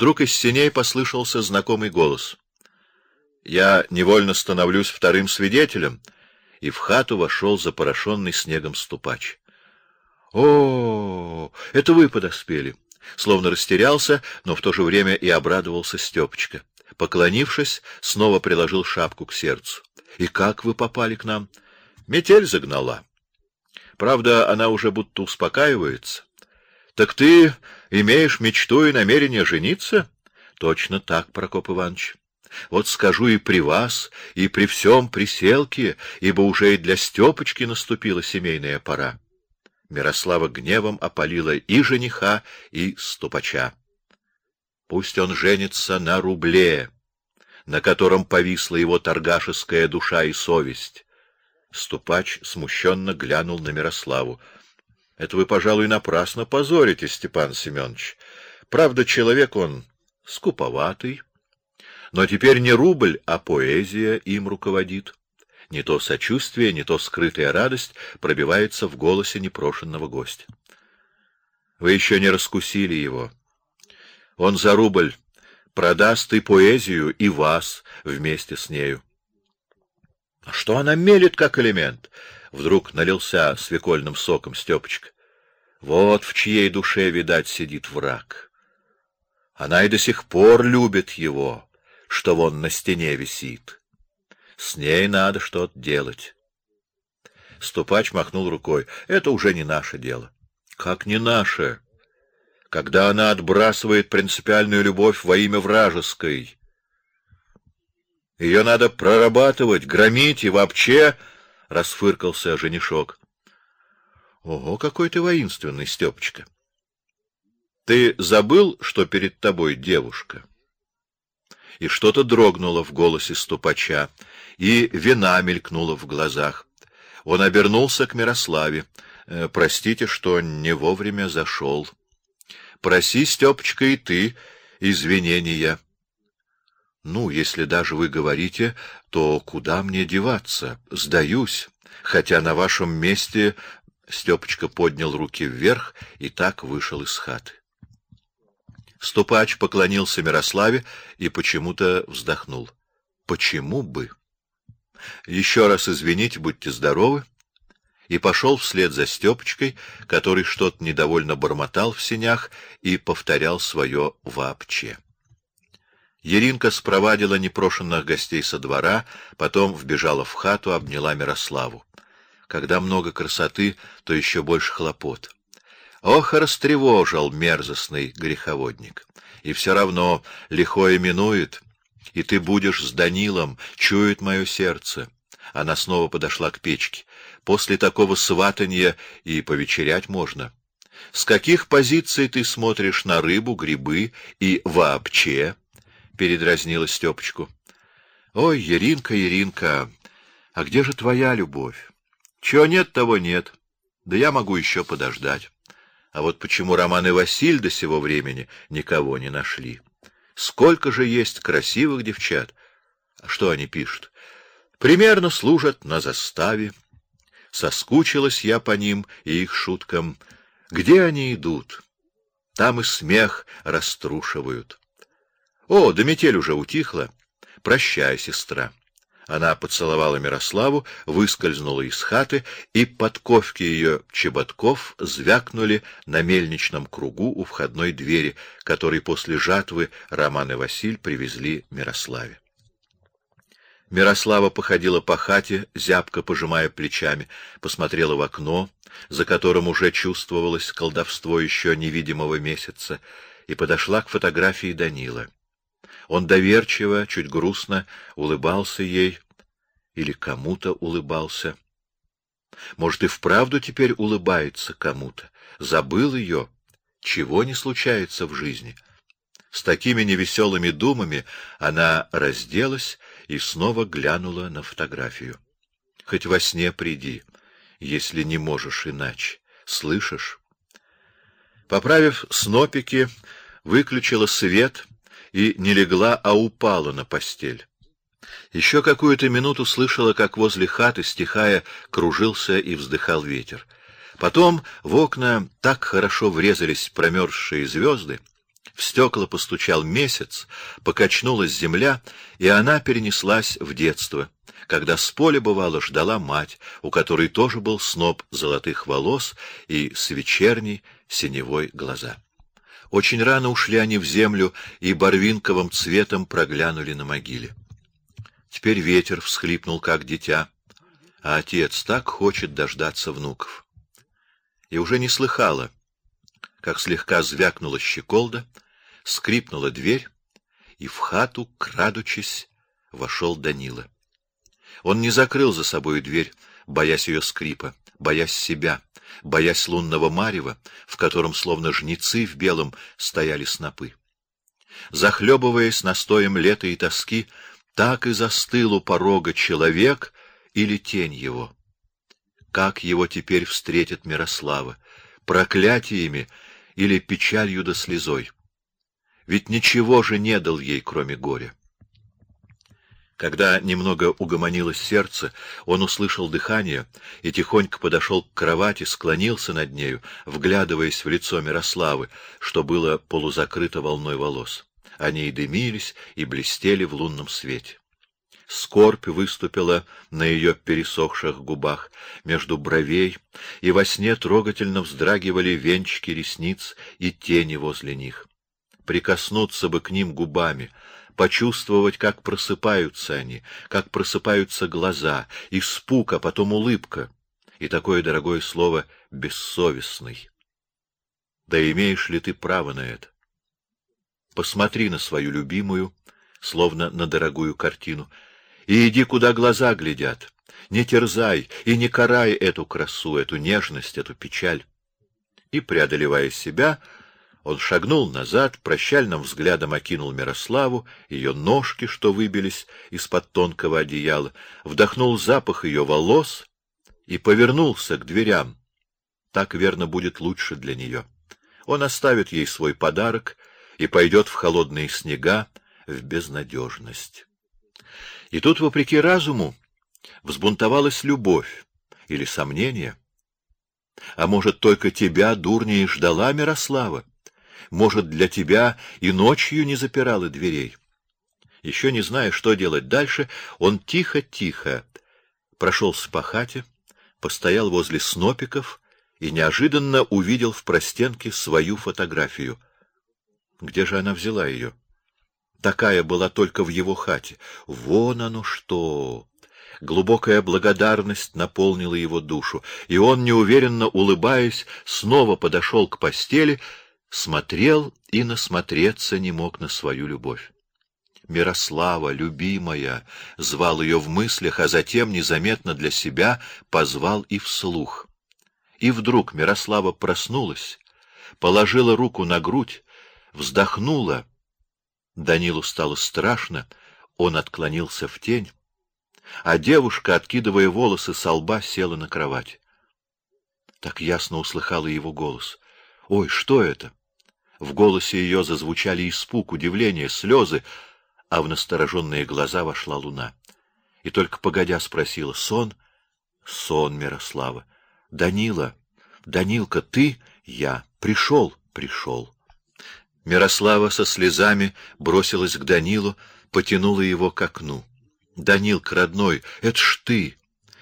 Вдруг из синей послышался знакомый голос. Я невольно становлюсь вторым свидетелем, и в хату вошел запорошенный снегом ступач. О, это вы подоспели. Словно растерялся, но в то же время и обрадовался Стёпочка. Поклонившись, снова приложил шапку к сердцу. И как вы попали к нам? Метель загнала. Правда, она уже будто успокаивается. Так ты имеешь мечту и намерение жениться? Точно так, Прокоп Иванович. Вот скажу и при вас, и при всем приселке, ибо уже и для Стёпочки наступила семейная пора. Мирослава гневом опалила и жениха, и ступача. Пусть он женится на рубле, на котором повисла его торгашеская душа и совесть. Ступач смущенно глянул на Мирославу. Это вы, пожалуй, напрасно позорите, Степан Семенович. Правда, человек он скуповатый, но теперь не рубль, а поэзия им руководит. Не то сочувствие, не то скрытая радость пробивается в голосе непрошенного гостя. Вы еще не раскусили его. Он за рубль продаст и поэзию, и вас вместе с нею. А что она мелет как элемент? Вдруг налился свекольным соком Стёпочка. Вот в чьей душе, видать, сидит враг. Она и до сих пор любит его, что вон на стене висит. С ней надо что-то делать. Ступач махнул рукой. Это уже не наше дело. Как не наше? Когда она отбрасывает принципиальную любовь во имя вражеской, ее надо прорабатывать, громить и вообще, расфыркался женишок. Ого, какой ты воинственный, Стёпочка. Ты забыл, что перед тобой девушка? И что-то дрогнуло в голосе ступача, и вина мелькнула в глазах. Он обернулся к Мирославе. «Э, простите, что не вовремя зашел. Проси, Стёпочка, и ты извинения. Ну, если даже вы говорите, то куда мне деваться? Сдаюсь. Хотя на вашем месте Стёпочка поднял руки вверх и так вышел из хаты. Ступач поклонился Мирославе и почему-то вздохнул. Почему бы? Еще раз извините, будьте здоровы. И пошел вслед за Стёпочкой, который что-то недовольно бормотал в сенях и повторял свое вообще. Еринка спровадила непрошенных гостей со двора, потом вбежала в хату, обняла Мирославу. Когда много красоты, то еще больше хлопот. Ох, растревожил мерзостный греховодник. И все равно лихое минует, и ты будешь с Данилом, чует мое сердце. Она снова подошла к печке. После такого сватанья и повечерять можно. С каких позиций ты смотришь на рыбу, грибы и вообще? Передразнила Стёпочку. Ой, Еринка, Еринка, а где же твоя любовь? Чего нет, того нет. Да я могу еще подождать. А вот почему Роман и Василь до сего времени никого не нашли? Сколько же есть красивых девчат. А что они пишут? Примерно служат на заставе. Соскучилась я по ним и их шуткам. Где они идут? Там и смех раструшивают. О, да метель уже утихла. Прощай, сестра. Она поцеловала Мирославу, выскользнула из хаты, и подковки ее чеботков звякнули на мельничном кругу у входной двери, который после жатвы Роман и Василь привезли Мирославе. Мирослава походила по хате, зябко пожимая плечами, посмотрела в окно, за которым уже чувствовалось колдовство еще невидимого месяца, и подошла к фотографии Данила. Он доверчиво, чуть грустно улыбался ей или кому-то улыбался. Может, и вправду теперь улыбается кому-то. Забыл ее, чего не случается в жизни. С такими невеселыми думами она разделась и снова глянула на фотографию. Хоть во сне приди, если не можешь иначе. Слышишь? Поправив снопики, выключила свет и не легла, а упала на постель. Еще какую-то минуту слышала, как возле хаты, стихая, кружился и вздыхал ветер. Потом в окна так хорошо врезались промерзшие звезды, В стекла постучал месяц, покачнулась земля, и она перенеслась в детство, когда с поля, бывало, ждала мать, у которой тоже был сноп золотых волос и с вечерней синевой глаза. Очень рано ушли они в землю и барвинковым цветом проглянули на могиле. Теперь ветер всхлипнул, как дитя, а отец так хочет дождаться внуков. И уже не слыхала, как слегка звякнула щеколда, скрипнула дверь, и в хату, крадучись, вошел Данила. Он не закрыл за собой дверь, боясь ее скрипа, боясь себя, боясь лунного марева, в котором словно жнецы в белом стояли снопы. Захлебываясь настоем лета и тоски, так и застыл у порога человек или тень его. Как его теперь встретит Мирослава? Проклятиями или печалью да слезой? Ведь ничего же не дал ей, кроме горя. Когда немного угомонилось сердце, он услышал дыхание и тихонько подошел к кровати, склонился над нею, вглядываясь в лицо Мирославы, что было полузакрыто волной волос. Они и дымились, и блестели в лунном свете. Скорбь выступила на ее пересохших губах, между бровей, и во сне трогательно вздрагивали венчики ресниц и тени возле них. Прикоснуться бы к ним губами, почувствовать, как просыпаются они, как просыпаются глаза, испуг, а потом улыбка, и такое дорогое слово «бессовестный». Да имеешь ли ты право на это? Посмотри на свою любимую, словно на дорогую картину, и иди, куда глаза глядят. Не терзай и не карай эту красу, эту нежность, эту печаль. И, преодолевая себя, он шагнул назад, прощальным взглядом окинул Мирославу, ее ножки, что выбились из-под тонкого одеяла, вдохнул запах ее волос и повернулся к дверям. Так верно будет лучше для нее. Он оставит ей свой подарок и пойдет в холодные снега, в безнадежность. И тут, вопреки разуму, взбунтовалась любовь или сомнение. А может, только тебя, дурня, и ждала Мирослава? Может, для тебя и ночью не запирала дверей? Еще не зная, что делать дальше, он тихо-тихо прошелся по хате, постоял возле снопиков и неожиданно увидел в простенке свою фотографию. Где же она взяла ее? Такая была только в его хате. Вон оно что! Глубокая благодарность наполнила его душу, и он, неуверенно улыбаясь, снова подошел к постели, смотрел и насмотреться не мог на свою любовь. Мирослава, любимая, звал ее в мыслях, а затем незаметно для себя позвал и вслух. И вдруг Мирослава проснулась, положила руку на грудь, вздохнула. Данилу стало страшно, он отклонился в тень, а девушка, откидывая волосы со лба, села на кровать. Так ясно услыхала его голос. Ой, что это? В голосе ее зазвучали испуг, удивление, слезы, а в настороженные глаза вошла луна. И только погодя спросила: "Сон? Сон, Мирослава. Данила, Данилка, ты? Я. Пришел, пришел". Мирослава со слезами бросилась к Данилу, потянула его к окну. Данилка родной, это ж ты.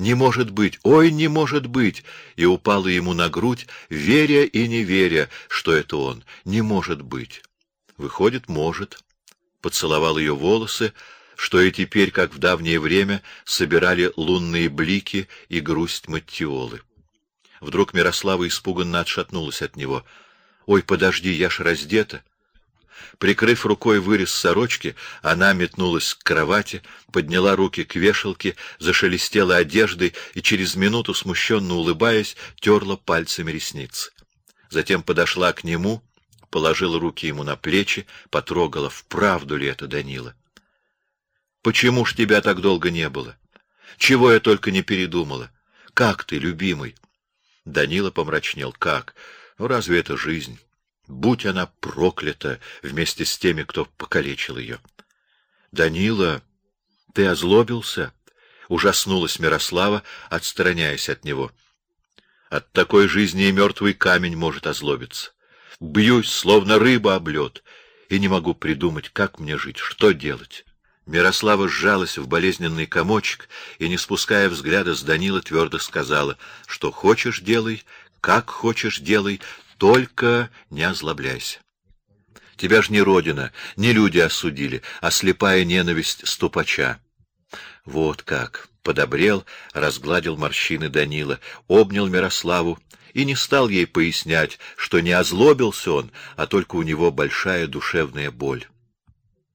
Не может быть, ой, не может быть! И упала ему на грудь, веря и не веря, что это он. Не может быть. Выходит, может. Поцеловал ее волосы, что и теперь, как в давнее время, собирали лунные блики и грусть Маттиолы. Вдруг Мирослава испуганно отшатнулась от него. Ой, подожди, я ж раздета. Прикрыв рукой вырез сорочки, она метнулась к кровати, подняла руки к вешалке, зашелестела одеждой и через минуту, смущенно улыбаясь, терла пальцами ресницы. Затем подошла к нему, положила руки ему на плечи, потрогала, вправду ли это Данила. Почему ж тебя так долго не было? Чего я только не передумала? Как ты, любимый? Данила помрачнел. Как? Ну разве это жизнь? Будь она проклята вместе с теми, кто покалечил ее. Данила, ты озлобился? Ужаснулась Мирослава, отстраняясь от него. От такой жизни и мертвый камень может озлобиться. Бьюсь, словно рыба об лед, и не могу придумать, как мне жить, что делать. Мирослава сжалась в болезненный комочек и, не спуская взгляда с Данила, твердо сказала, что хочешь делай, как хочешь делай, только не озлобляйся. Тебя ж не родина, не люди осудили, а слепая ненависть ступача. Вот как! Подобрел, разгладил морщины Данила, обнял Мирославу и не стал ей пояснять, что не озлобился он, а только у него большая душевная боль.